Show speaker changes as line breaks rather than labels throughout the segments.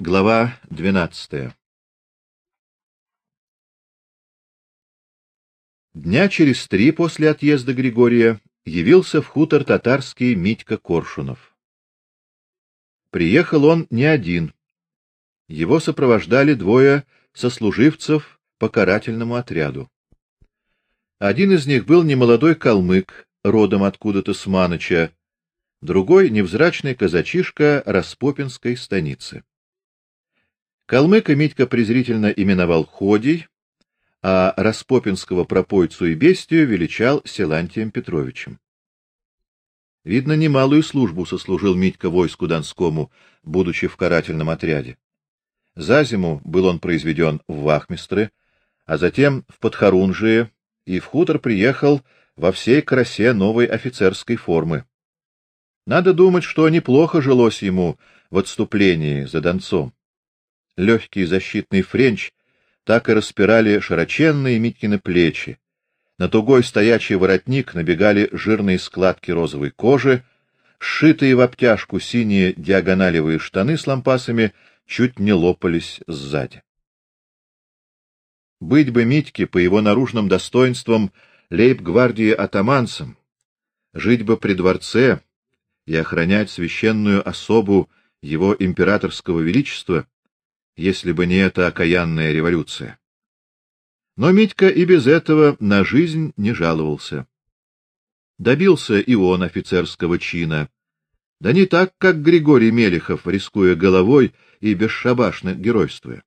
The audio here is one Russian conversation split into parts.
Глава двенадцатая. Дня через три после отъезда Григория явился в хутор татарский Митька Коршунов. Приехал он не один. Его сопровождали двое сослуживцев по карательному отряду. Один из них был немолодой калмык, родом откуда-то с Маныча, другой невзрачный казачишка Распопинской станицы. Калмыка Митька презрительно именовал Ходий, а Распопинского пропойцу и бестию величал Силантием Петровичем. Видно, немалую службу сослужил Митька войску Донскому, будучи в карательном отряде. За зиму был он произведен в вахмистры, а затем в подхорунжие и в хутор приехал во всей красе новой офицерской формы. Надо думать, что неплохо жилось ему в отступлении за Донцом. Легкий защитный френч так и распирали широченные Миткины плечи. На тугой стоячий воротник набегали жирные складки розовой кожи, сшитые в обтяжку синие диагоналевые штаны с лампасами чуть не лопались сзади. Быть бы Митьке по его наружным достоинствам лейб-гвардии атаманцем, жить бы при дворце и охранять священную особу его императорского величества, если бы не эта окаянная революция. Но Митька и без этого на жизнь не жаловался. Добился и он офицерского чина, да не так, как Григорий Мелехов, рискуя головой и бесшабашно геройствуя.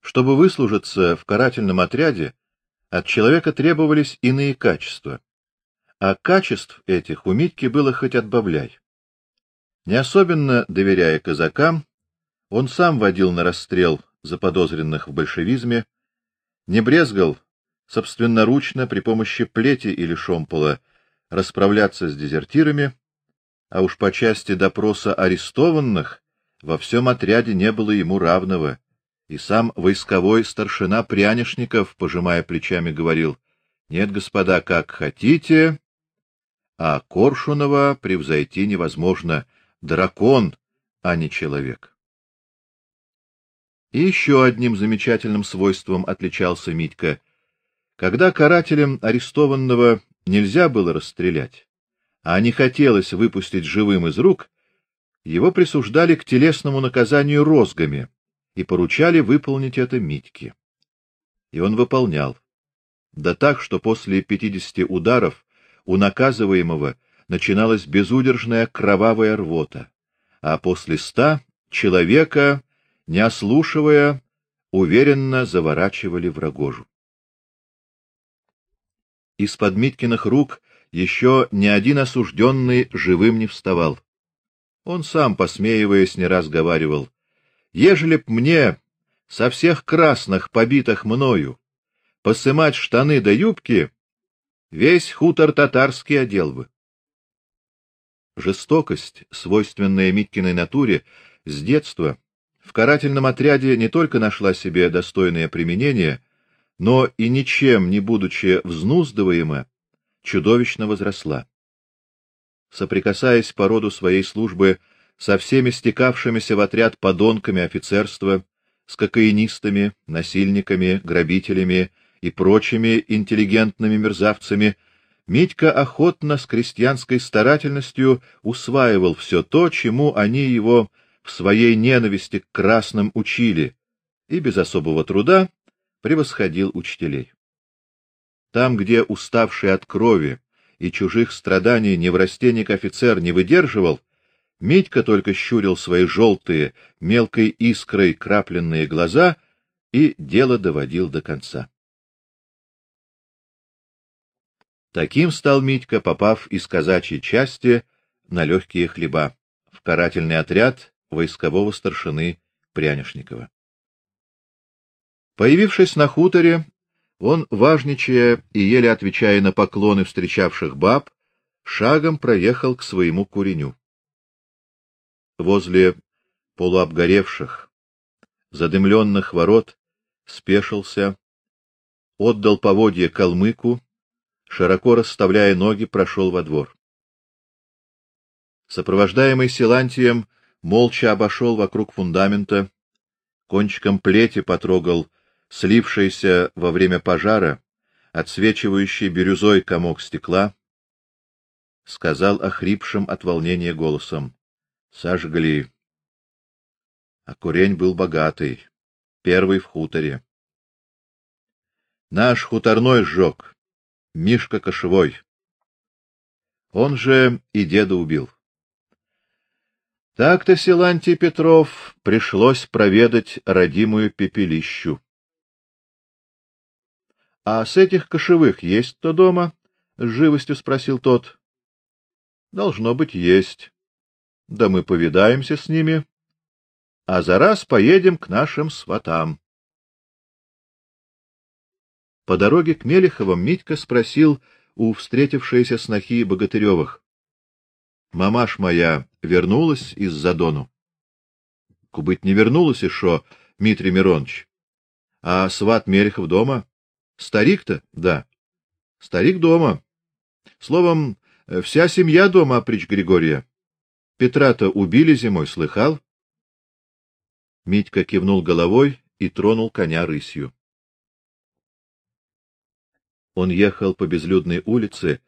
Чтобы выслужиться в карательном отряде, от человека требовались иные качества. А качеств этих у Митьки было хоть отбавляй. Не особенно доверяя казакам, он сам водил на расстрел заподозренных в большевизме, не брезгал собственноручно при помощи плети или шомпола расправляться с дезертирами, а уж по части допроса арестованных во всем отряде не было ему равного, и сам войсковой старшина Прянишников, пожимая плечами, говорил: "Нет, господа, как хотите, а Коршунова превзойти невозможно, дракон, а не человек". И еще одним замечательным свойством отличался Митька. Когда карателям арестованного нельзя было расстрелять, а не хотелось выпустить живым из рук, его присуждали к телесному наказанию розгами и поручали выполнить это Митьке. И он выполнял. Да так, что после пятидесяти ударов у наказываемого начиналась безудержная кровавая рвота, а после ста человека, не ослушивая, уверенно заворачивали в рогожу. Из-под Миткиных рук еще ни один осужденный живым не вставал. Он сам, посмеиваясь, не раз говаривал: "Ежели б мне со всех красных, побитых мною, посымать штаны до да юбки, весь хутор татарский одел бы". Жестокость, свойственная Миткиной натуре, с детства в карательном отряде не только нашла себе достойное применение, но и ничем не будучи взнуздываема, чудовищно возросла. Соприкасаясь по роду своей службы со всеми стекавшимися в отряд подонками офицерства, с кокаинистами, насильниками, грабителями и прочими интеллигентными мерзавцами, Митька охотно с крестьянской старательностью усваивал все то, чему они его в своей ненависти к красным учили, и без особого труда превосходил учителей. Там, где уставший от крови и чужих страданий неврастенник офицер не выдерживал, Митька только щурил свои желтые, мелкой искрой крапленные глаза и дело доводил до конца. Таким стал Митька, попав из казачьей части на легкие хлеба в карательный отряд войскового старшины Прянишникова. Появившись на хуторе, он, важничая и еле отвечая на поклоны встречавших баб, шагом проехал к своему куреню. Возле полуобгоревших, задымленных ворот спешился, отдал поводье калмыку, широко расставляя ноги, прошел во двор. Сопровождаемый Силантием молча обошел вокруг фундамента, кончиком плети потрогал слившийся во время пожара, отсвечивающий бирюзой комок стекла, сказал охрипшим от волнения голосом: "Сожгли". А курень был богатый, первый в хуторе. Наш хуторной сжег, Мишка Кошевой. Он же и деда убил. Так-то Силантий Петров пришлось проведать родимую пепелищу. — А с этих кошевых есть кто дома? — с живостью спросил тот. — Должно быть, есть. Да мы повидаемся с ними, а за раз поедем к нашим сватам. По дороге к Мелеховым Митька спросил у встретившейся снохи Богатыревых. — Мамаш моя вернулась из-за Дону? — Кубыть не вернулась еще, Митрий Миронович. — А сват Мелехов дома? — Старик-то? — Да. — Старик дома. Словом, вся семья дома, прич Григория. Петра-то убили зимой, слыхал? Митька кивнул головой и тронул коня рысью. Он ехал по безлюдной улице,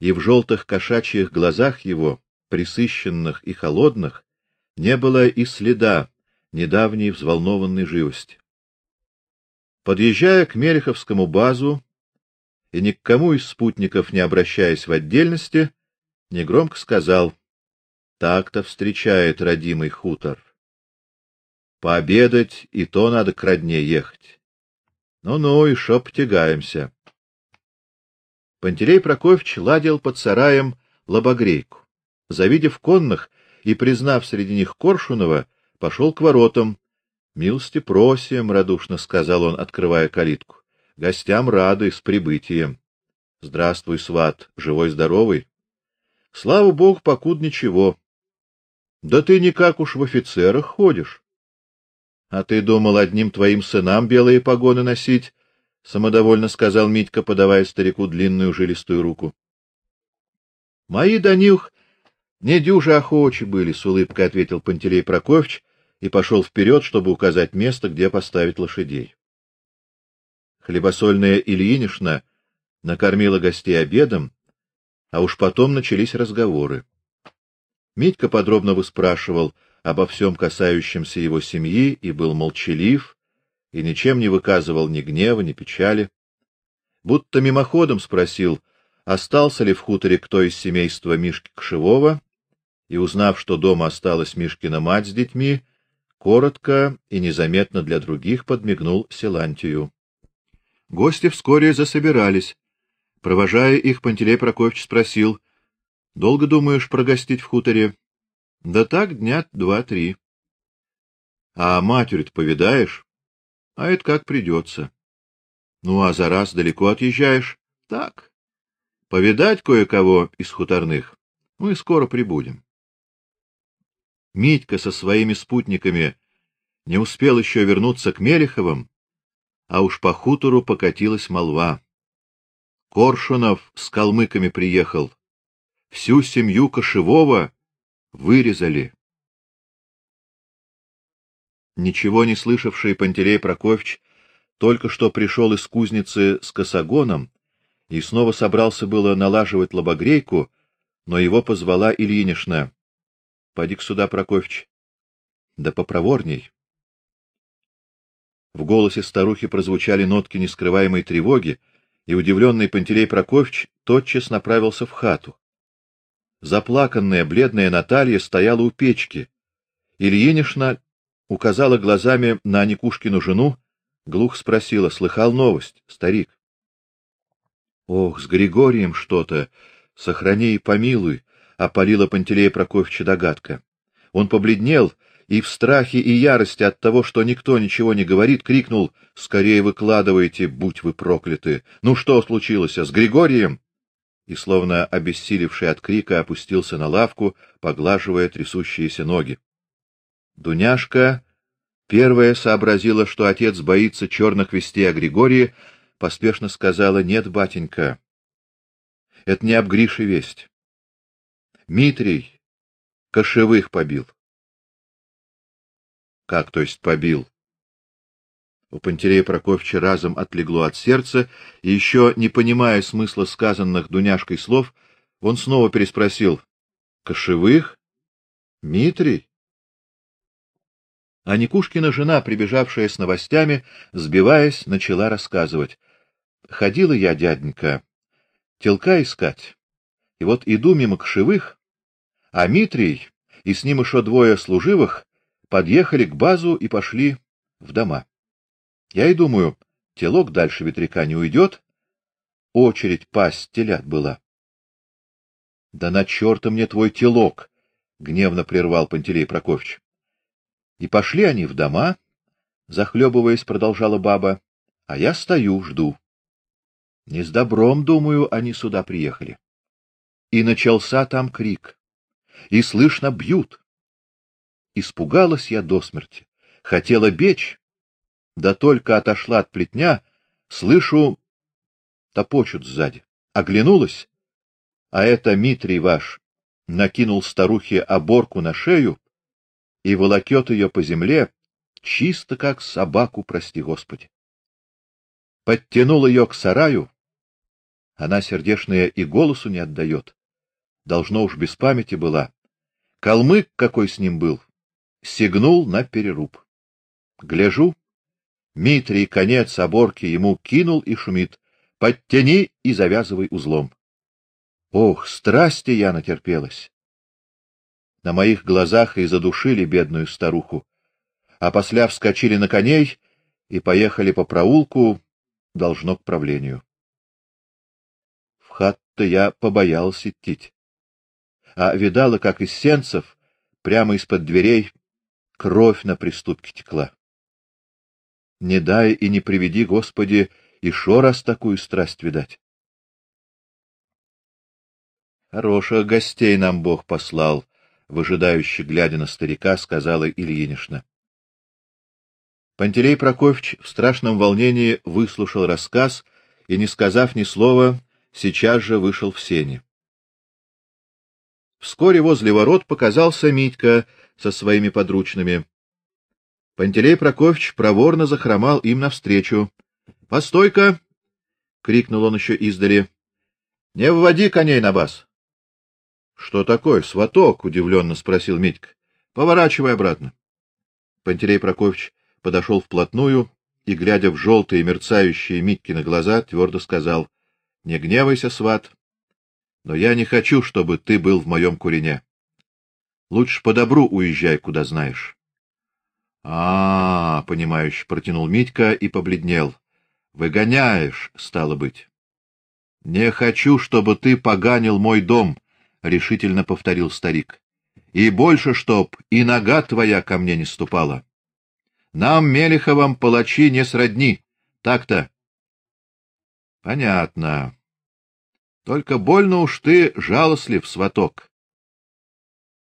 и в желтых кошачьих глазах его, присыщенных и холодных, не было и следа недавней взволнованной живости. Подъезжая к Мереховскому базу и ни к кому из спутников не обращаясь в отдельности, негромко сказал: "Так-то встречает родимый хутор. Пообедать и то надо к родне ехать. Ну-ну, и шо потягаемся". Пантелей Прокофьевич ладил под сараем лобогрейку. Завидев конных и признав среди них Коршунова, пошел к воротам. "Милости просим", радушно сказал он, открывая калитку. "Гостям рады с прибытием. Здравствуй, сват, живой здоровый. Слава богу, покуд ничего. Да ты никак уж в офицерах ходишь. А ты думал одним твоим сынам белые погоны носить? самодовольно сказал Митька, подавая старику длинную жилистую руку. Мои до них не дюже охочи были, с улыбкой ответил Пантелей Прокофьевич и пошел вперед, чтобы указать место, где поставить лошадей. Хлебосольная Ильинишна накормила гостей обедом, а уж потом начались разговоры. Митька подробно выспрашивал обо всем касающемся его семьи и был молчалив, и ничем не выказывал ни гнева, ни печали. Будто мимоходом спросил, остался ли в хуторе кто из семейства Мишки Кшевого, и узнав, что дома осталась Мишкина мать с детьми, коротко и незаметно для других подмигнул Силантию. Гости вскоре засобирались. Провожая их, Пантелей Прокофьевич спросил: "Долго думаешь прогостить в хуторе?" "Да так, дня два-три". "А матери-то повидаешь?" А это как придется. Ну а за раз далеко отъезжаешь? Так. Повидать кое-кого из хуторных. Мы скоро прибудем. Митька со своими спутниками не успел еще вернуться к Мелеховым, а уж по хутору покатилась молва. Коршунов с калмыками приехал. Всю семью Кошевого вырезали. Ничего не слышавший Пантелей Прокофьевич только что пришел из кузницы с косогоном и снова собрался было налаживать лобогрейку, но его позвала Ильинишна. Поди к сюда, Прокофьевич. Да попроворней. В голосе старухи прозвучали нотки нескрываемой тревоги, и удивленный Пантелей Прокофьевич тотчас направился в хату. Заплаканная, бледная Наталья стояла у печки. Ильинишна указала глазами на Никушкину жену, глух спросила: "Слыхал новость, старик?" "Ох, с Григорием что-то, сохрани и помилуй", опалила Пантелея Прокофьевича догадка. Он побледнел и в страхе и ярости от того, что никто ничего не говорит, крикнул: "Скорее выкладывайте, будь вы прокляты! Ну что случилось с Григорием?" И словно обессилевший от крика опустился на лавку, поглаживая трясущиеся ноги. Дуняшка первая сообразила, что отец боится черных вестей о Григории, поспешно сказала: "Нет, батенька. Это не об Грише весть. Митрий кошевых побил". Как, то есть побил? У Пантелея Прокофьевича разом отлегло от сердца, и еще не понимая смысла сказанных Дуняшкой слов, он снова переспросил: "Кошевых? Митрий?" А Никушкина жена, прибежавшая с новостями, сбиваясь, начала рассказывать: "Ходила я, дяденька, телка искать. И вот иду мимо кошевых, а Митрий и с ним еще двое служивых подъехали к базу и пошли в дома. Я и думаю, телок дальше ветряка не уйдет. Очередь пасть телят была. Да на чёрта мне твой телок, гневно прервал Пантелей Прокофьевич. И пошли они в дома, захлебываясь, продолжала баба, а я стою, жду. Не с добром, думаю, они сюда приехали. И начался там крик. И слышно бьют. Испугалась я до смерти, хотела бечь, да только отошла от плетня, слышу, топочут сзади. Оглянулась, а это Митрий ваш накинул старухе оборку на шею и волокет ее по земле, чисто как собаку, прости Господи. Подтянул ее к сараю, она сердешная и голосу не отдает. Должно уж без памяти была. Калмык какой с ним был, сигнул на переруб. Гляжу, Митрий конец оборки ему кинул и шумит: "Подтяни и завязывай узлом". Ох, страсти я натерпелась. На моих глазах и задушили бедную старуху, а после вскочили на коней и поехали по проулку, должно к правлению. В хат-то я побоялся идти. А видала, как из сенцев прямо из-под дверей кровь на приступке текла. Не дай и не приведи, Господи, еще раз такую страсть видать. Хороших гостей нам Бог послал, выжидающе глядя на старика, сказала Ильинишна. Пантелей Прокофьевич в страшном волнении выслушал рассказ и, не сказав ни слова, сейчас же вышел в сени. Вскоре возле ворот показался Митька со своими подручными. Пантелей Прокофьевич проворно захромал им навстречу. "Постой-ка!" крикнул он еще издали. "Не вводи коней на бас". "Что такое, сваток?" удивленно спросил Митька. "Поворачивай обратно". Пантелей Прокофьевич подошел вплотную и, глядя в желтые мерцающие Миткины глаза, твердо сказал: "Не гневайся, сват, но я не хочу, чтобы ты был в моем курине. Лучше по добру уезжай, куда знаешь". А, -а, -а понимающе протянул Митька и побледнел. Выгоняешь, стало быть. Не хочу, чтобы ты поганил мой дом, решительно повторил старик. И больше чтоб и нога твоя ко мне не ступала. Нам Мелиховым палачи не сродни. Так-то. Понятно. Только больно уж ты жалостлив, сваток.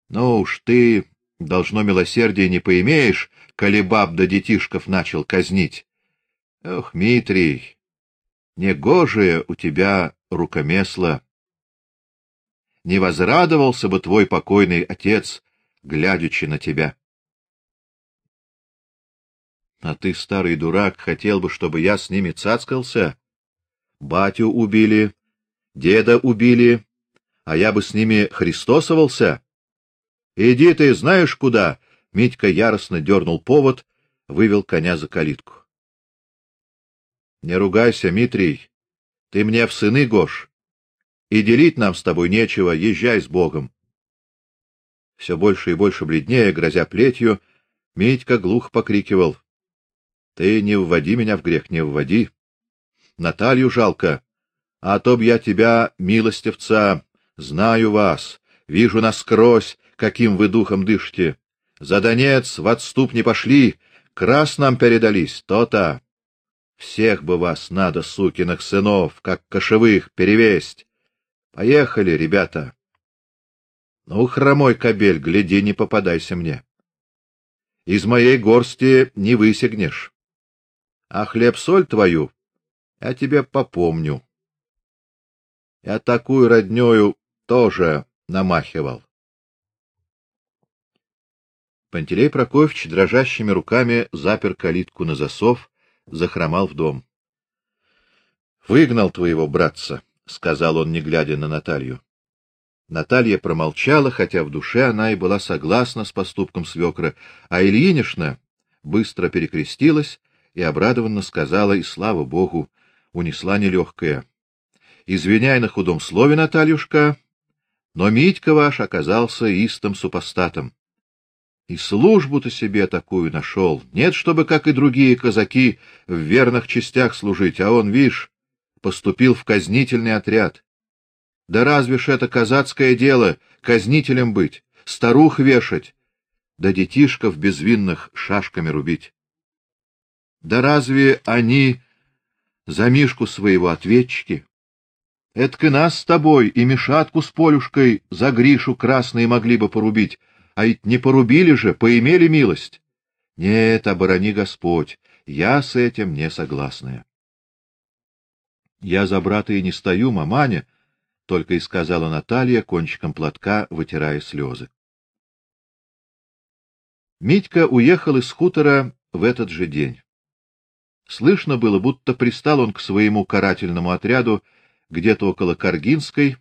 Ну уж ты должно милосердия не поимеешь, коли баб да детишков начал казнить. Ох, Митрий, негожее у тебя рукомесло. Не возрадовался бы твой покойный отец, глядячи на тебя. А ты, старый дурак, хотел бы, чтобы я с ними цацкался? Батю убили, деда убили, а я бы с ними христосовался? Иди ты знаешь куда, Митька яростно дернул повод, вывел коня за калитку. Не ругайся, Митрий. Ты мне в сыны гош. И делить нам с тобой нечего, езжай с Богом. Все больше и больше бледнее, грозя плетью, Митька глух покрикивал: Ты не вводи меня в грех, не вводи. Наталью жалко, а то б я тебя, милостивца, знаю вас, вижу насквозь, каким вы духом дышите. За Донец в отступ не пошли, крас нам передались, то-то. Всех бы вас надо, сукиных сынов, как кошевых, перевесть. Поехали, ребята. Ну, хромой кобель, гляди, не попадайся мне. Из моей горсти не высягнешь. А хлеб-соль твою я тебе попомню. Я такую роднёю тоже намахивал. Пантелей Прокофьевич дрожащими руками запер калитку на засов, захромал в дом. Выгнал твоего братца, сказал он, не глядя на Наталью. Наталья промолчала, хотя в душе она и была согласна с поступком свекра, а Ильинишна быстро перекрестилась и обрадованно сказала: "И слава богу, унесла нелегкая. Извиняй на худом слове, Натальюшка, но Митька ваш оказался истым супостатом. И службу-то себе такую нашел. Нет, чтобы, как и другие казаки, в верных частях служить, а он, видишь, поступил в казнительный отряд. Да разве ж это казацкое дело казнителем быть, старух вешать, да детишков безвинных шашками рубить? Да разве они за Мишку своего ответчики? Эдак и нас с тобой и Мишатку с Полюшкой за Гришу красные могли бы порубить, а ведь не порубили же, поимели милость. Нет, оборони Господь, я с этим не согласна. Я за брата и не стою, маманя, только и сказала Наталья кончиком платка, вытирая слезы. Митька уехал из хутора в этот же день. Слышно было, будто пристал он к своему карательному отряду где-то около Каргинской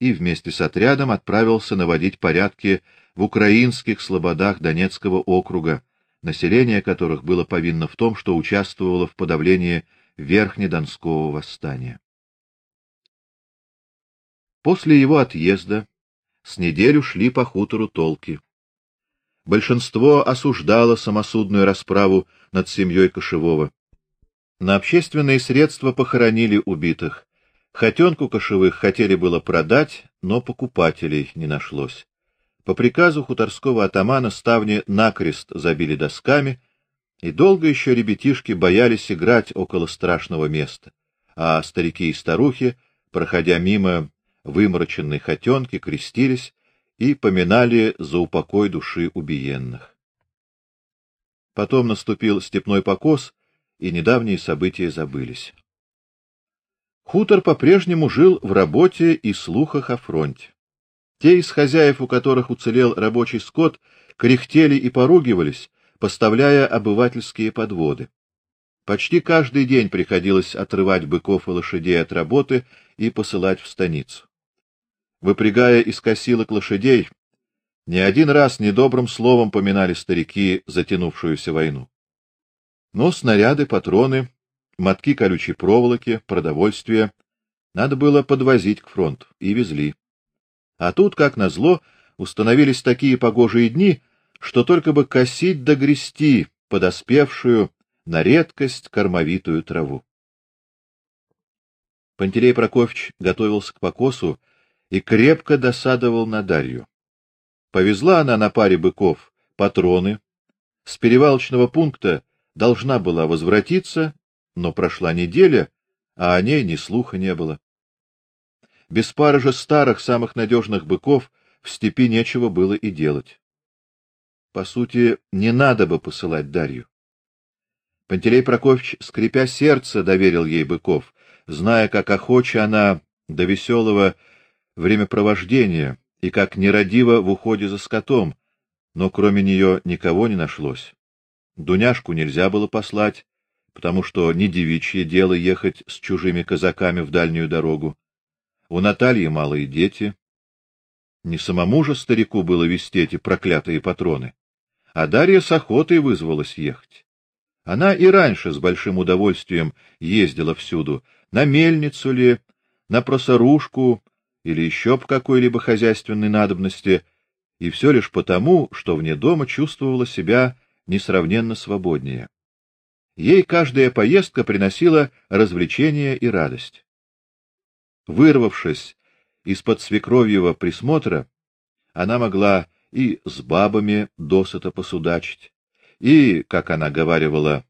и вместе с отрядом отправился наводить порядки в украинских слободах Донецкого округа, население которых было повинно в том, что участвовало в подавлении Верхнедонского восстания. После его отъезда с неделю шли по хутору толки. Большинство осуждало самосудную расправу над семьей Кошевого. На общественные средства похоронили убитых. Хотенку кошевых хотели было продать, но покупателей не нашлось. По приказу хуторского атамана ставни накрест забили досками, и долго еще ребятишки боялись играть около страшного места, а старики и старухи, проходя мимо вымороченной хотенки, крестились и поминали за упокой души убиенных. Потом наступил степной покос, и недавние события забылись. Хутор по-прежнему жил в работе и слухах о фронте. Те из хозяев, у которых уцелел рабочий скот, кряхтели и поругивались, поставляя обывательские подводы. Почти каждый день приходилось отрывать быков и лошадей от работы и посылать в станицу. Выпрягая из косилок лошадей, не один раз недобрым словом поминали старики затянувшуюся войну. Но снаряды, патроны мотки колючей проволоки, продовольствие надо было подвозить к фронту, и везли. А тут, как назло, установились такие погожие дни, что только бы косить да грести подоспевшую на редкость кормовитую траву. Пантелей Прокофьевич готовился к покосу и крепко досадовал на Дарью. Повезла она на паре быков патроны, с перевалочного пункта должна была возвратиться но прошла неделя, а о ней ни слуха не было. Без пары же старых, самых надежных быков в степи нечего было и делать. По сути, не надо бы посылать Дарью. Пантелей Прокофьевич, скрипя сердце, доверил ей быков, зная, как охоча она до веселого времяпровождения и как нерадива в уходе за скотом, но кроме нее никого не нашлось. Дуняшку нельзя было послать, потому что не девичье дело ехать с чужими казаками в дальнюю дорогу. У Натальи малые дети. Не самому же старику было вести эти проклятые патроны, а Дарья с охотой вызвалась ехать. Она и раньше с большим удовольствием ездила всюду, на мельницу ли, на просорушку или еще по какой-либо хозяйственной надобности, и все лишь потому, что вне дома чувствовала себя несравненно свободнее. Ей каждая поездка приносила развлечение и радость. Вырвавшись из-под свекровьего присмотра, она могла и с бабами досыта посудачить, и, как она говаривала,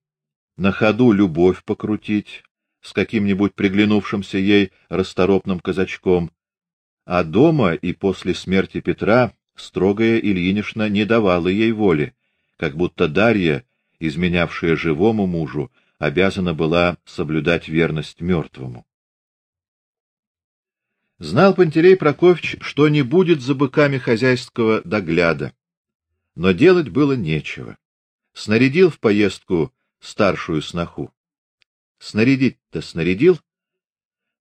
на ходу любовь покрутить с каким-нибудь приглянувшимся ей расторопным казачком, а дома и после смерти Петра строгая Ильинишна не давала ей воли, как будто Дарья изменявшая живому мужу, обязана была соблюдать верность мертвому. Знал Пантелей Прокофьевич, что не будет за быками хозяйского догляда, но делать было нечего. Снарядил в поездку старшую сноху. Снарядить-то снарядил,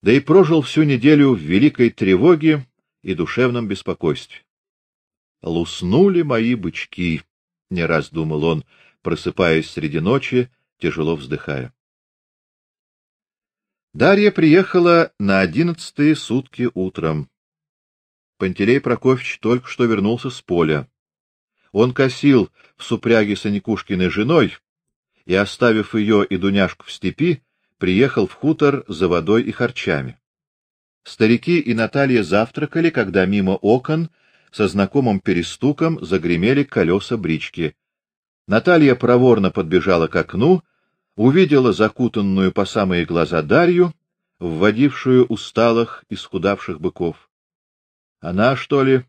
да и прожил всю неделю в великой тревоге и душевном беспокойстве. Луснули мои бычки, не раз думал он, просыпаясь среди ночи, тяжело вздыхая. Дарья приехала на одиннадцатые сутки утром. Пантелей Прокофьевич только что вернулся с поля. Он косил в супряге с Аникушкиной женой и, оставив ее и Дуняшку в степи, приехал в хутор за водой и харчами. Старики и Наталья завтракали, когда мимо окон со знакомым перестуком загремели колеса брички. Наталья проворно подбежала к окну увидела закутанную по самые глаза Дарью, вводившую усталых и схудавших быков. Она что ли?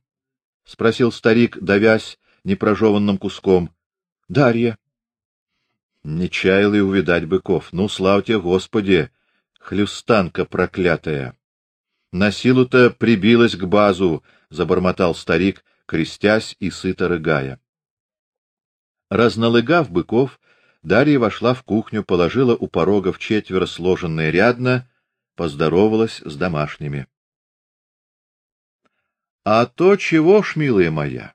спросил старик, давясь непрожеванным куском. Дарья. Не чаял и увидать быков. Ну, слава тебе, Господи, хлюстанка проклятая. На силу-то прибилась к базу, забормотал старик, крестясь и сыто рыгая. Разналыгав быков, Дарья вошла в кухню, положила у порога в четверо сложенные рядно, поздоровалась с домашними. А то чего ж, милая моя?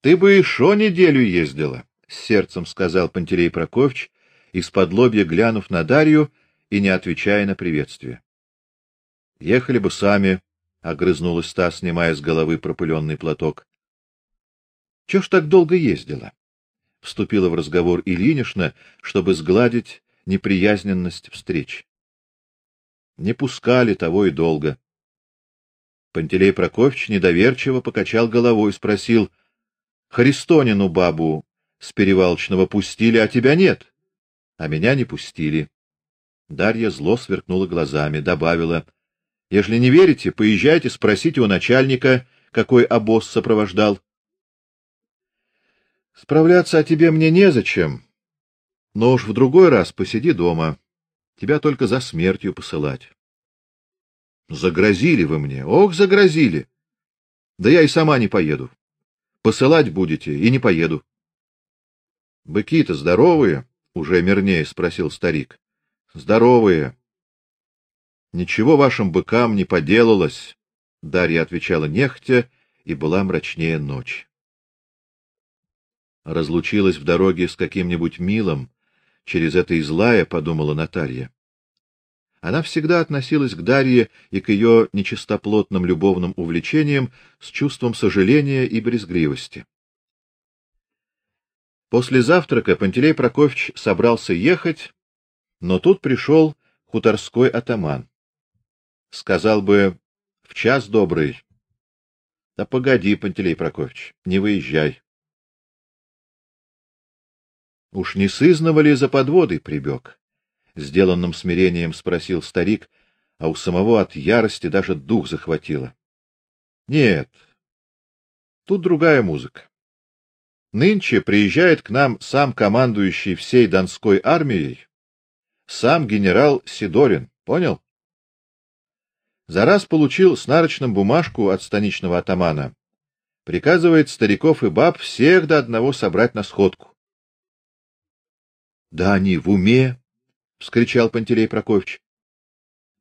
Ты бы еще неделю ездила, с сердцем сказал Пантелей Прокофьевич, из-под лобья глянув на Дарью и не отвечая на приветствие. Ехали бы сами, огрызнулась та, снимая с головы пропыленный платок. Чего ж так долго ездила? Вступила в разговор Ильинишна, чтобы сгладить неприязненность встреч. Не пускали того и долго. Пантелей Прокофьевич недоверчиво покачал головой и спросил: "Христонину бабу с перевалочного пустили, а тебя нет?" "А меня не пустили." Дарья зло сверкнула глазами, добавила: "Если не верите, поезжайте, спросите у начальника, какой обоз сопровождал. Справляться о тебе мне незачем. Но уж в другой раз посиди дома. Тебя только за смертью посылать. Загрозили вы мне. Ох, загрозили. Да я и сама не поеду. Посылать будете и не поеду. Быки-то здоровые, уже мирнее спросил старик. Здоровые. Ничего вашим быкам не поделалось, Дарья отвечала нехотя и была мрачнее ночь разлучилась в дороге с каким-нибудь милым, через это и злая, подумала Наталья. Она всегда относилась к Дарье и к ее нечистоплотным любовным увлечениям с чувством сожаления и брезгливости. После завтрака Пантелей Прокофьевич собрался ехать, но тут пришел хуторской атаман. Сказал бы: "В час добрый". Да погоди, Пантелей Прокофьевич, не выезжай. Уж не сызного ли за подводой прибег? Сделанным смирением спросил старик, а у самого от ярости даже дух захватило. Нет. Тут другая музыка. Нынче приезжает к нам сам командующий всей Донской армией, сам генерал Сидорин, понял? За раз получил с нарочным бумажку от станичного атамана. Приказывает стариков и баб всех до одного собрать на сходку. Да они в уме, вскричал Пантелей Прокофьевич.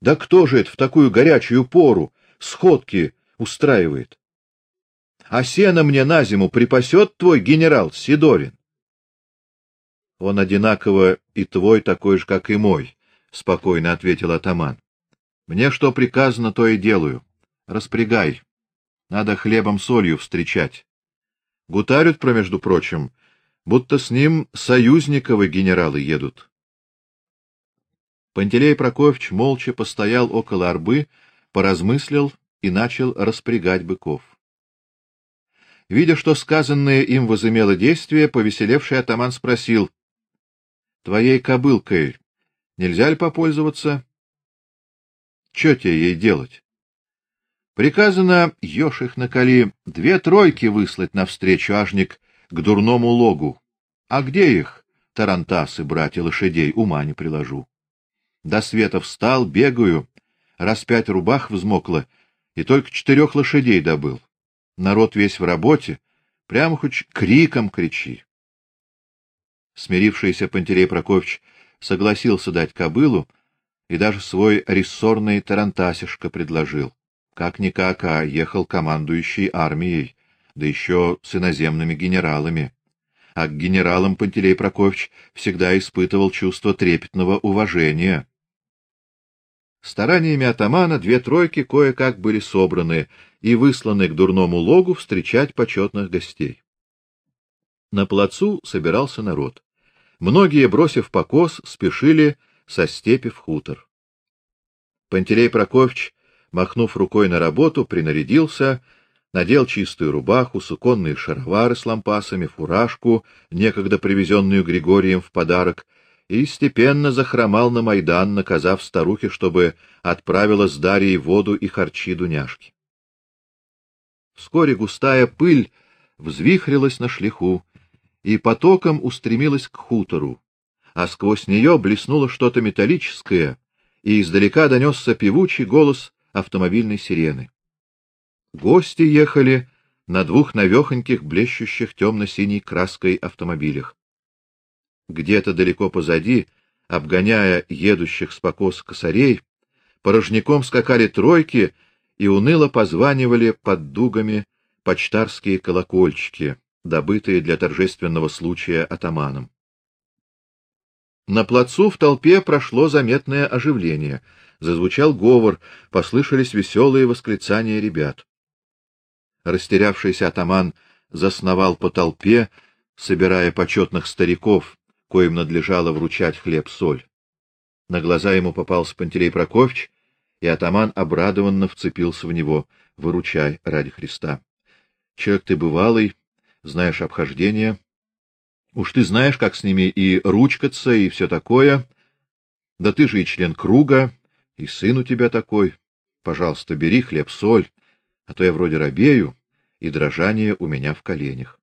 Да кто же это в такую горячую пору сходки устраивает? А сено мне на зиму припасет твой генерал Сидорин. Он одинаково и твой такой же, как и мой, спокойно ответил атаман. Мне что приказано, то и делаю. Распрягай. Надо хлебом солью встречать. Гутарят про между прочим, будто с ним союзниковы генералы едут. Пантелей Прокофьевич молча постоял около арбы, поразмыслил и начал распрягать быков. Видя, что сказанное им возымело действие, повеселевший атаман спросил: "Твоей кобылкой нельзя ли попользоваться? Что тебе ей делать?" Приказано ёж их наколи две тройки выслать навстречу ажник к дурному логу. А где их, тарантасы, брать и лошадей, ума не приложу. До света встал, бегаю, раз пять рубах взмокло, и только четырех лошадей добыл. Народ весь в работе, прямо хоть криком кричи. Смирившийся Пантелей Прокофьевич согласился дать кобылу и даже свой рессорный тарантасишка предложил. Как-никак, а ехал командующий армией, да еще с иноземными генералами. А к генералам Пантелей Прокофьевич всегда испытывал чувство трепетного уважения. Стараниями атамана две тройки кое-как были собраны и высланы к дурному логу встречать почетных гостей. На плацу собирался народ. Многие, бросив покос, спешили со степи в хутор. Пантелей Прокофьевич, махнув рукой на работу, принарядился, надел чистую рубаху, суконные шаровары с лампасами, фуражку, некогда привезенную Григорием в подарок, и степенно захромал на Майдан, наказав старухе, чтобы отправила с Дарьей воду и харчи Дуняшки. Вскоре густая пыль взвихрилась на шлиху и потоком устремилась к хутору, а сквозь нее блеснуло что-то металлическое, и издалека донесся певучий голос автомобильной сирены. Гости ехали на двух навехоньких блещущих темно-синей краской автомобилях. Где-то далеко позади, обгоняя едущих с покос косарей, порожняком скакали тройки и уныло позванивали под дугами почтарские колокольчики, добытые для торжественного случая атаманом. На плацу в толпе прошло заметное оживление. Зазвучал говор, послышались веселые восклицания ребят. Растерявшийся атаман засновал по толпе, собирая почетных стариков, коим надлежало вручать хлеб-соль. На глаза ему попался Пантелей Прокофьевич, и атаман обрадованно вцепился в него: "Выручай ради Христа. Человек ты бывалый, знаешь обхождение. Уж ты знаешь, как с ними и ручкаться, и все такое. Да ты же и член круга, и сын у тебя такой. Пожалуйста, бери хлеб-соль, а то я вроде робею, и дрожание у меня в коленях.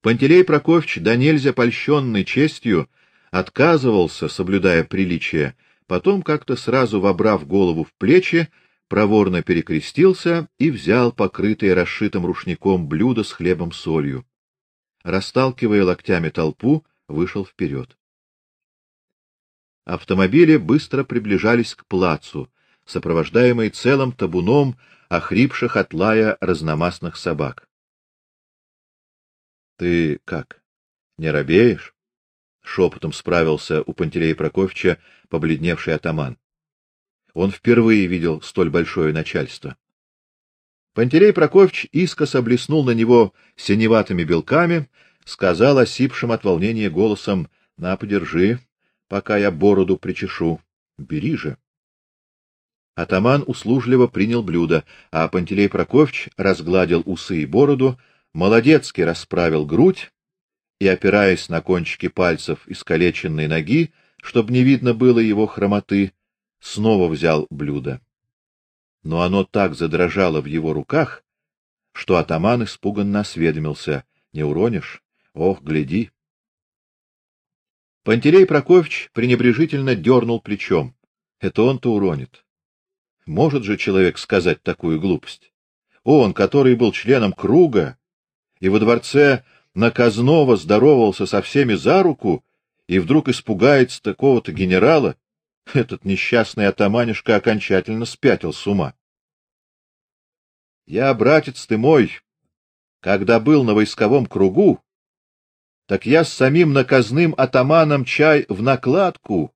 Пантелей Прокофьевич, да нельзя польщенный честью, отказывался, соблюдая приличие, потом как-то сразу вобрав голову в плечи, проворно перекрестился и взял покрытое расшитым рушником блюдо с хлебом солью. Расталкивая локтями толпу, вышел вперед. Автомобили быстро приближались к плацу, сопровождаемые целым табуном охрипших от лая разномастных собак. Ты как? Не робеешь? шепотом справился у Пантелея Прокофьевича побледневший атаман. Он впервые видел столь большое начальство. Пантелей Прокофьевич искоса блеснул на него синеватыми белками, сказал осипшим от волнения голосом: "На, подержи, пока я бороду причешу. Бери же". Атаман услужливо принял блюдо, а Пантелей Прокофьевич разгладил усы и бороду, молодецки расправил грудь и, опираясь на кончики пальцев искалеченной ноги, чтобы не видно было его хромоты, снова взял блюдо. Но оно так задрожало в его руках, что атаман испуганно осведомился: "Не уронишь? Ох, гляди!" Пантелей Прокофьевич пренебрежительно дернул плечом. Это он-то уронит. Может же человек сказать такую глупость? Он, который был членом круга и во дворце наказного здоровался со всеми за руку, и вдруг испугается такого-то генерала, этот несчастный атаманишка окончательно спятил с ума. Я, братец ты мой, когда был на войсковом кругу, так я с самим наказным атаманом чай в накладку,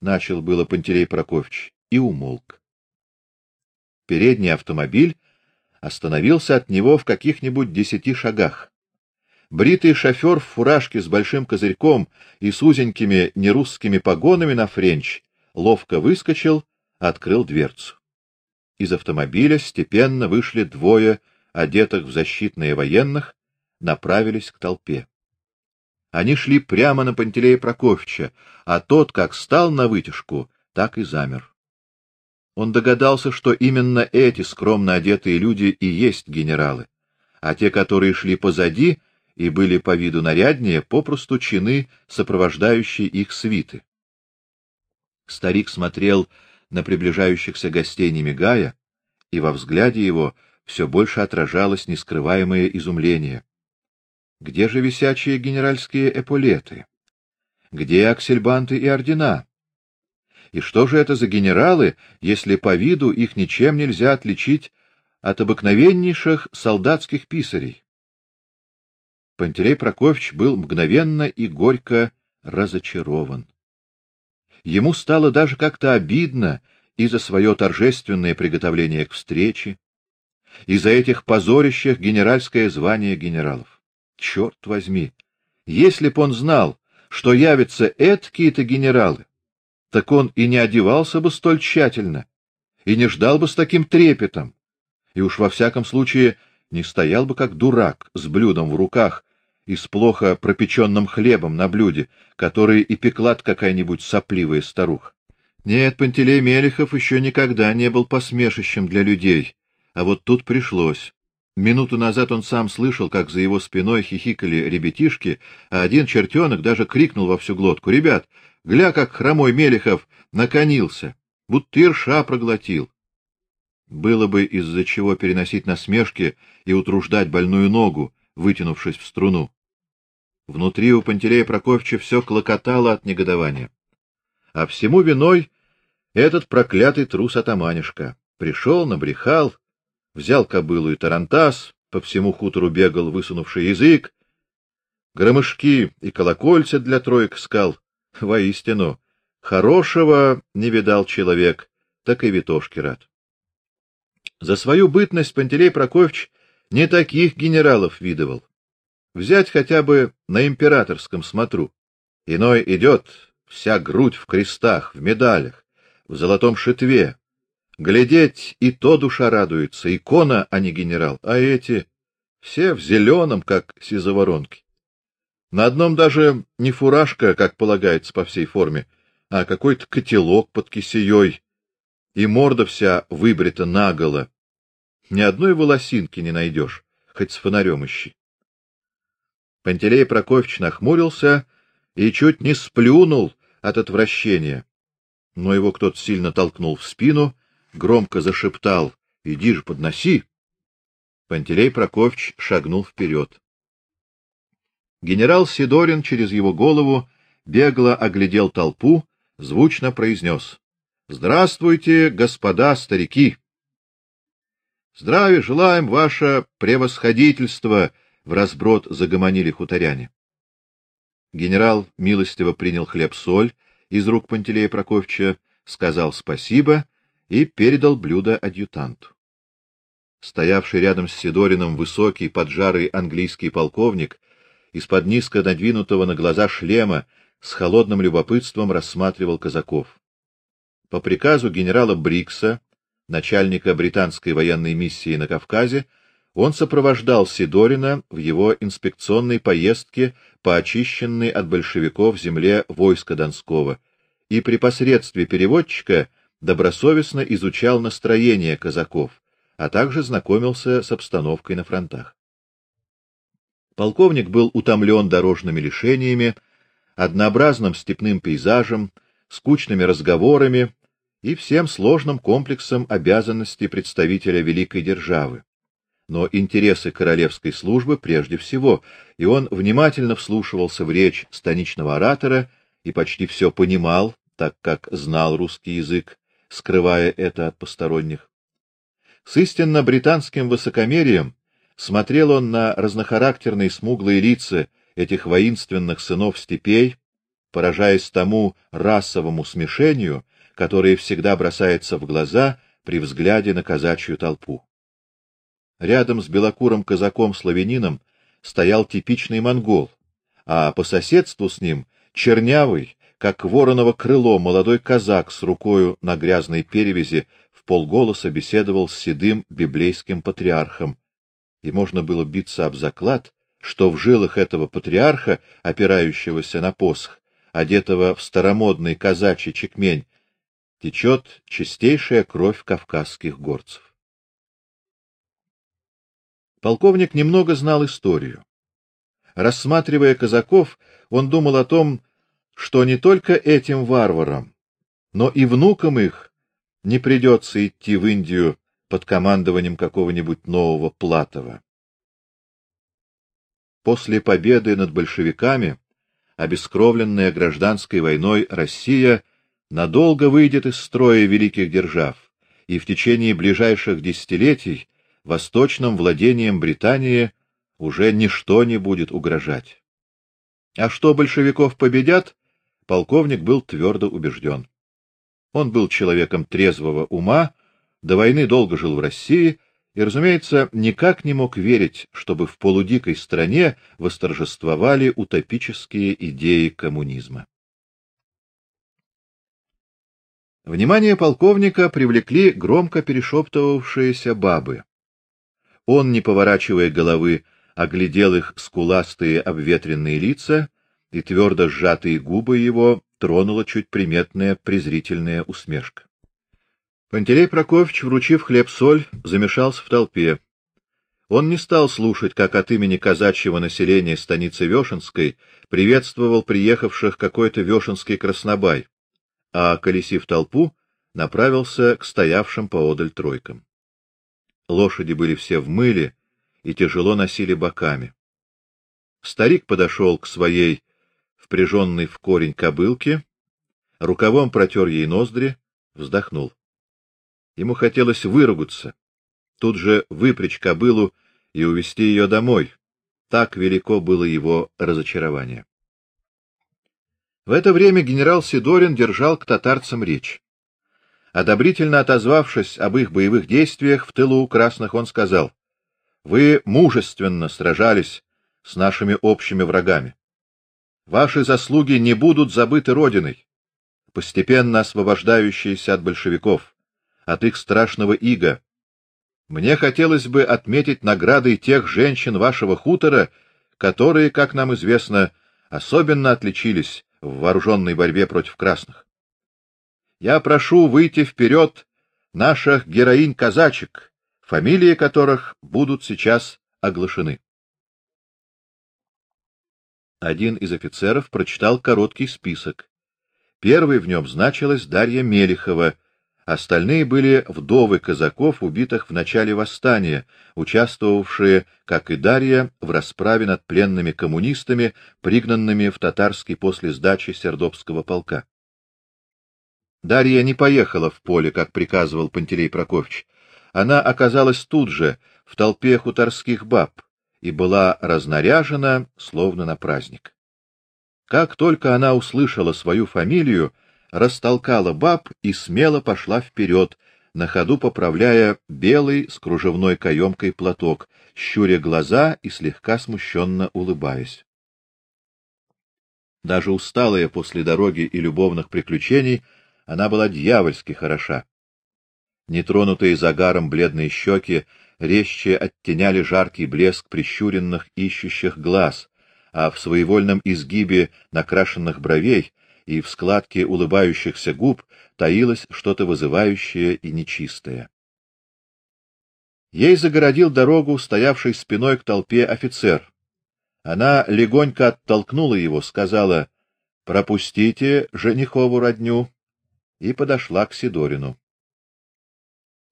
начал было Пантелей Прокофьевич и умолк. Передний автомобиль остановился от него в каких-нибудь десяти шагах. Бритый шофер в фуражке с большим козырьком и с узенькими нерусскими погонами на френч ловко выскочил, открыл дверцу. Из автомобиля степенно вышли двое, одетых в защитные военных, направились к толпе. Они шли прямо на Пантелея Прокофьевича, а тот, как стал на вытяжку, так и замер. Он догадался, что именно эти скромно одетые люди и есть генералы, а те, которые шли позади и были по виду наряднее, попросту чины, сопровождающие их свиты. Старик смотрел на приближающихся гостей не мигая, и во взгляде его все больше отражалось нескрываемое изумление. Где же висячие генеральские эполеты? Где аксельбанты и ордена? И что же это за генералы, если по виду их ничем нельзя отличить от обыкновеннейших солдатских писарей? Пантелей Прокофьевич был мгновенно и горько разочарован. Ему стало даже как-то обидно и за свое торжественное приготовление к встрече, и за этих позорящих генеральское звание генералов. Черт возьми, если б он знал, что явятся эткие-то генералы, так он и не одевался бы столь тщательно, и не ждал бы с таким трепетом, и уж во всяком случае не стоял бы как дурак с блюдом в руках и с плохо пропеченным хлебом на блюде, который и пекла какая-нибудь сопливая старуха. Нет, Пантелей Мелехов еще никогда не был посмешищем для людей, а вот тут пришлось. Минуту назад он сам слышал, как за его спиной хихикали ребятишки, а один чертенок даже крикнул во всю глотку: "Ребят, гля, как хромой Мелехов наконился, будто ирша проглотил". Было бы из-за чего переносить насмешки и утруждать больную ногу, вытянувшись в струну. Внутри у Пантелея Прокофьевича все клокотало от негодования. А всему виной этот проклятый трус атаманишка. Пришел, набрехал, взял кобылу и тарантас, по всему хутору бегал, высунувший язык, громышки и колокольца для троек скал. Воистину, хорошего не видал человек, так и Витошки рад. За свою бытность Пантелей Прокофьевич не таких генералов видывал. Взять хотя бы на императорском смотру. Иной идет, вся грудь в крестах, в медалях, в золотом шитве. Глядеть и то душа радуется, икона, а не генерал, а эти все в зеленом, как сизоворонки. На одном даже не фуражка, как полагается по всей форме, а какой-то котелок под кисеей, и морда вся выбрита наголо. Ни одной волосинки не найдешь, хоть с фонарем ищи. Пантелей Прокофьевич нахмурился и чуть не сплюнул от отвращения. Но его кто-то сильно толкнул в спину, громко зашептал: "Иди же, подноси". Пантелей Прокофьевич шагнул вперед. Генерал Сидорин через его голову бегло оглядел толпу, звучно произнес: "Здравствуйте, господа старики. Здравия желаем, ваше превосходительство", в разброд загомонили хуторяне. Генерал милостиво принял хлеб-соль из рук Пантелея Прокофьевича, сказал спасибо и передал блюдо адъютанту. Стоявший рядом с Сидориным высокий поджарый английский полковник из-под низко надвинутого на глаза шлема с холодным любопытством рассматривал казаков. По приказу генерала Брикса, начальника британской военной миссии на Кавказе, он сопровождал Сидорина в его инспекционной поездке по очищенной от большевиков земле войска Донского и при посредстве переводчика добросовестно изучал настроение казаков, а также знакомился с обстановкой на фронтах. Полковник был утомлен дорожными лишениями, однообразным степным пейзажем, скучными разговорами и всем сложным комплексом обязанностей представителя великой державы но интересы королевской службы прежде всего, и он внимательно вслушивался в речь станичного оратора и почти все понимал, так как знал русский язык, скрывая это от посторонних. С истинно британским высокомерием смотрел он на разнохарактерные смуглые лица этих воинственных сынов степей, поражаясь тому расовому смешению, которое всегда бросается в глаза при взгляде на казачью толпу. Рядом с белокурым казаком-славянином стоял типичный монгол, а по соседству с ним чернявый, как вороново крыло, молодой казак с рукою на грязной перевязи в полголоса беседовал с седым библейским патриархом. И можно было биться об заклад, что в жилах этого патриарха, опирающегося на посох, одетого в старомодный казачий чекмень, течет чистейшая кровь кавказских горцев. Полковник немного знал историю. Рассматривая казаков, он думал о том, что не только этим варварам, но и внукам их не придется идти в Индию под командованием какого-нибудь нового Платова. После победы над большевиками обескровленная гражданской войной Россия надолго выйдет из строя великих держав, и в течение ближайших десятилетий восточным владениям Британии уже ничто не будет угрожать. А что большевиков победят, полковник был твердо убежден. Он был человеком трезвого ума, до войны долго жил в России и, разумеется, никак не мог верить, чтобы в полудикой стране восторжествовали утопические идеи коммунизма. Внимание полковника привлекли громко перешептывавшиеся бабы. Он, не поворачивая головы, оглядел их скуластые обветренные лица, и твердо сжатые губы его тронула чуть приметная презрительная усмешка. Пантелей Прокофьевич, вручив хлеб-соль, замешался в толпе. Он не стал слушать, как от имени казачьего населения станицы Вешенской приветствовал приехавших какой-то вешенский краснобай, а, колесив толпу, направился к стоявшим поодаль тройкам. Лошади были все в мыле и тяжело носили боками. Старик подошел к своей впряженной в корень кобылке, рукавом протер ей ноздри, вздохнул. Ему хотелось выругаться, тут же выпрячь кобылу и увести ее домой. Так велико было его разочарование. В это время генерал Сидорин держал к татарцам речь. Одобрительно отозвавшись об их боевых действиях в тылу красных, он сказал: "Вы мужественно сражались с нашими общими врагами. Ваши заслуги не будут забыты родиной, постепенно освобождающейся от большевиков от их страшного ига. Мне хотелось бы отметить наградой тех женщин вашего хутора, которые, как нам известно, особенно отличились в вооруженной борьбе против красных. Я прошу выйти вперед наших героинь-казачек, фамилии которых будут сейчас оглашены. Один из офицеров прочитал короткий список. Первой в нем значилась Дарья Мелихова, Остальные были вдовы казаков, убитых в начале восстания, участвовавшие, как и Дарья, в расправе над пленными коммунистами, пригнанными в Татарский после сдачи Сердобского полка. Дарья не поехала в поле, как приказывал Пантелей Прокофьевич. Она оказалась тут же, в толпе хуторских баб, и была разнаряжена, словно на праздник. Как только она услышала свою фамилию, растолкала баб и смело пошла вперед, на ходу поправляя белый с кружевной каемкой платок, щуря глаза и слегка смущенно улыбаясь. Даже усталая после дороги и любовных приключений, она была дьявольски хороша. Нетронутые загаром бледные щеки резче оттеняли жаркий блеск прищуренных ищущих глаз, а в своевольном изгибе накрашенных бровей и в складке улыбающихся губ таилось что-то вызывающее и нечистое. Ей загородил дорогу стоявший спиной к толпе офицер. Она легонько оттолкнула его, сказала: "Пропустите женихову родню" и подошла к Сидорину.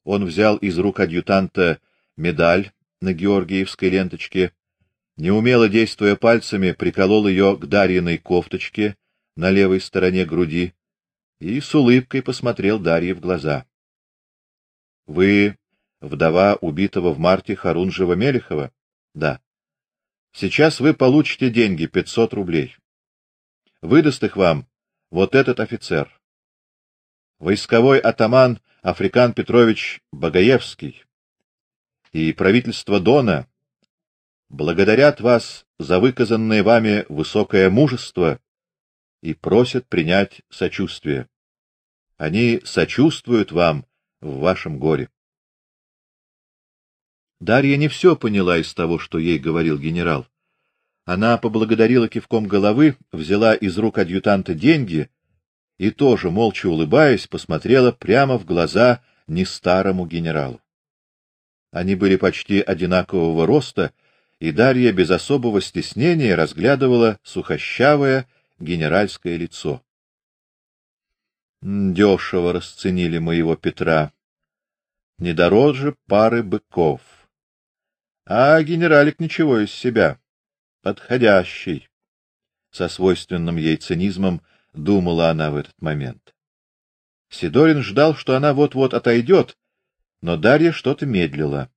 Он взял из рук адъютанта медаль на георгиевской ленточке, неумело действуя пальцами, приколол ее к Дарьиной кофточке на левой стороне груди и с улыбкой посмотрел Дарье в глаза. Вы вдова убитого в марте Харунжева-Мелехова? Да. Сейчас вы получите деньги пятьсот рублей. Выдаст их вам вот этот офицер. Войсковой атаман Африкан Петрович Багаевский и правительство Дона благодарят вас за выказанное вами высокое мужество и просят принять сочувствие. Они сочувствуют вам в вашем горе. Дарья не все поняла из того, что ей говорил генерал. Она поблагодарила кивком головы, взяла из рук адъютанта деньги и тоже молча улыбаясь посмотрела прямо в глаза не старому генералу. Они были почти одинакового роста, и Дарья без особого стеснения разглядывала сухощавое генеральское лицо. Дешево расценили моего Петра. Не дороже пары быков. А генералик ничего из себя. Подходящий. со свойственным ей цинизмом думала она в этот момент. Сидорин ждал, что она вот-вот отойдет, но Дарья что-то медлила.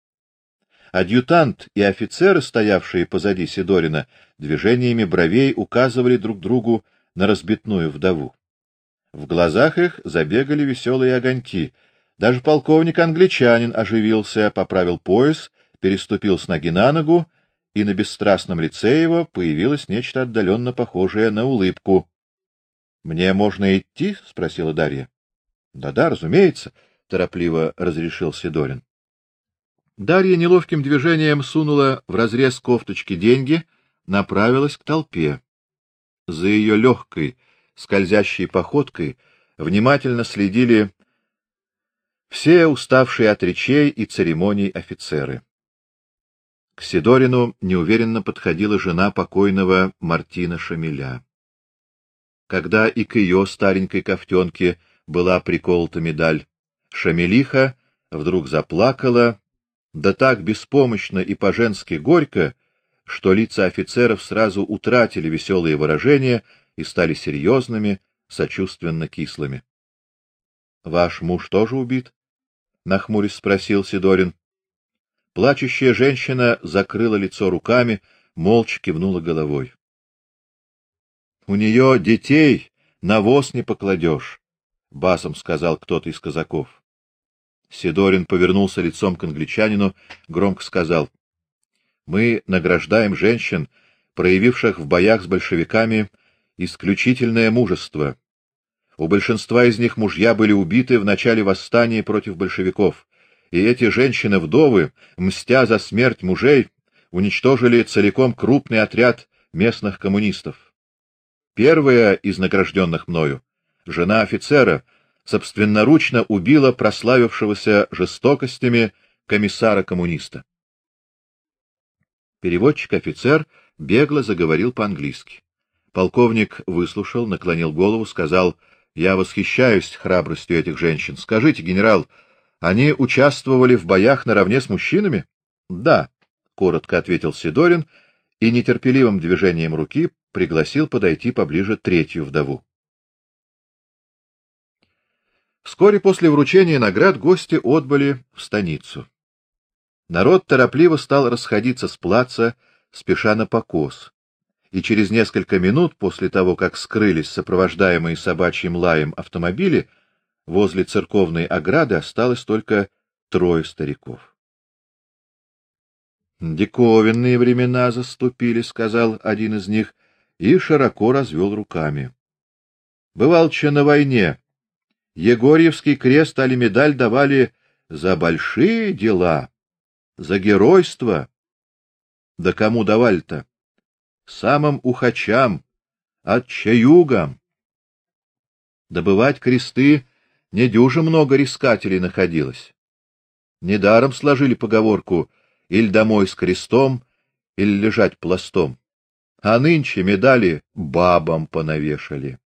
Адъютант и офицеры, стоявшие позади Сидорина, движениями бровей указывали друг другу на разбитную вдову. В глазах их забегали веселые огоньки. Даже полковник-англичанин оживился, поправил пояс, переступил с ноги на ногу, и на бесстрастном лице его появилось нечто отдаленно похожее на улыбку. Мне можно идти? спросила Дарья. Да-да, разумеется, торопливо разрешил Сидорин. Дарья неловким движением сунула в разрез кофточки деньги, направилась к толпе. За ее легкой, скользящей походкой внимательно следили все уставшие от речей и церемоний офицеры. К Сидорину неуверенно подходила жена покойного Мартина Шамиля. Когда и к ее старенькой кофтенке была приколота медаль, Шамилиха вдруг заплакала, да так беспомощно и по-женски горько, что лица офицеров сразу утратили веселые выражения и стали серьезными, сочувственно кислыми. Ваш муж тоже убит? нахмурясь спросил Сидорин. Плачущая женщина закрыла лицо руками, молча кивнула головой. У нее детей навоз не покладешь, — басом сказал кто-то из казаков. Сидорин повернулся лицом к англичанину, громко сказал: "Мы награждаем женщин, проявивших в боях с большевиками исключительное мужество. У большинства из них мужья были убиты в начале восстания против большевиков, и эти женщины-вдовы, мстя за смерть мужей, уничтожили целиком крупный отряд местных коммунистов. Первая из награжденных мною, жена офицера, собственноручно убила прославившегося жестокостями комиссара-коммуниста. Переводчик-офицер бегло заговорил по-английски. Полковник выслушал, наклонил голову, сказал: "Я восхищаюсь храбростью этих женщин. Скажите, генерал, они участвовали в боях наравне с мужчинами?" "Да", коротко ответил Сидорин и нетерпеливым движением руки пригласил подойти поближе третью вдову. Вскоре после вручения наград гости отбыли в станицу. Народ торопливо стал расходиться с плаца, спеша на покос. И через несколько минут после того, как скрылись сопровождаемые собачьим лаем автомобили, возле церковной ограды осталось только трое стариков. Диковинные времена заступили, сказал один из них и широко развел руками. Бывалче на войне Егорьевский крест или медаль давали за большие дела, за геройство. Да кому давали-то? Самым ухачам, отчаюгам. Добывать кресты недюже много рискателей находилось. Недаром сложили поговорку: или домой с крестом, или лежать пластом а нынче медали бабам понавешали.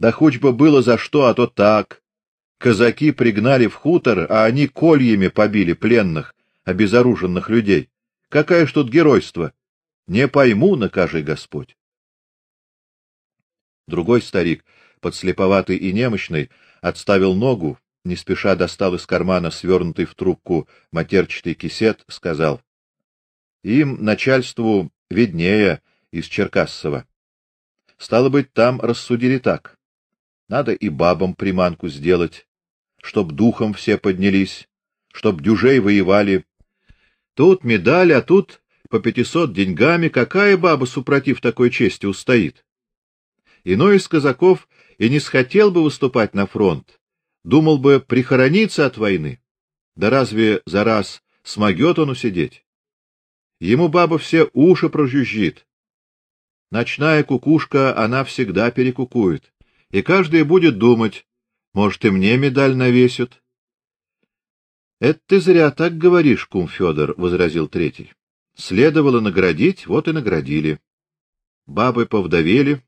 Да хоть бы было за что, а то так. Казаки пригнали в хутор, а они кольями побили пленных, обезоруженных людей. Какое ж тут геройство? Не пойму, накажи Господь. Другой старик, подслеповатый и немощный, отставил ногу, не спеша достал из кармана свернутый в трубку матерчатый кисет, сказал: "Им начальству виднее из Черкассова. Стало быть, там рассудили так: надо и бабам приманку сделать, чтоб духом все поднялись, чтоб дюжей воевали. Тут медаль, а тут по пятисот деньгами, какая баба супротив такой чести устоит? Иной из казаков и не схотел бы выступать на фронт, думал бы прихорониться от войны. Да разве за раз смогет он усидеть? Ему баба все уши прожужжит. Ночная кукушка, она всегда перекукует, и каждый будет думать, может, и мне медаль навесят. Это ты зря так говоришь, кум Федор, возразил третий. Следовало наградить, вот и наградили. Бабы повдовели,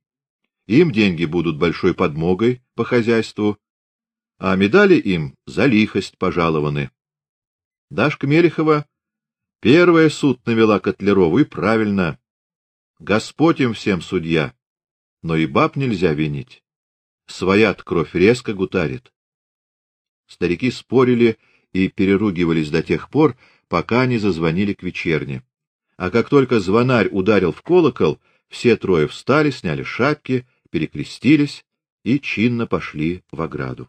им деньги будут большой подмогой по хозяйству, а медали им за лихость пожалованы. Дашка Мелехова Первая суд навела Котлерову, и правильно. Господь им всем судья, но и баб нельзя винить. Своя кровь резко гутарит. Старики спорили и переругивались до тех пор, пока не зазвонили к вечерне. А как только звонарь ударил в колокол, все трое встали, сняли шапки, перекрестились и чинно пошли в ограду.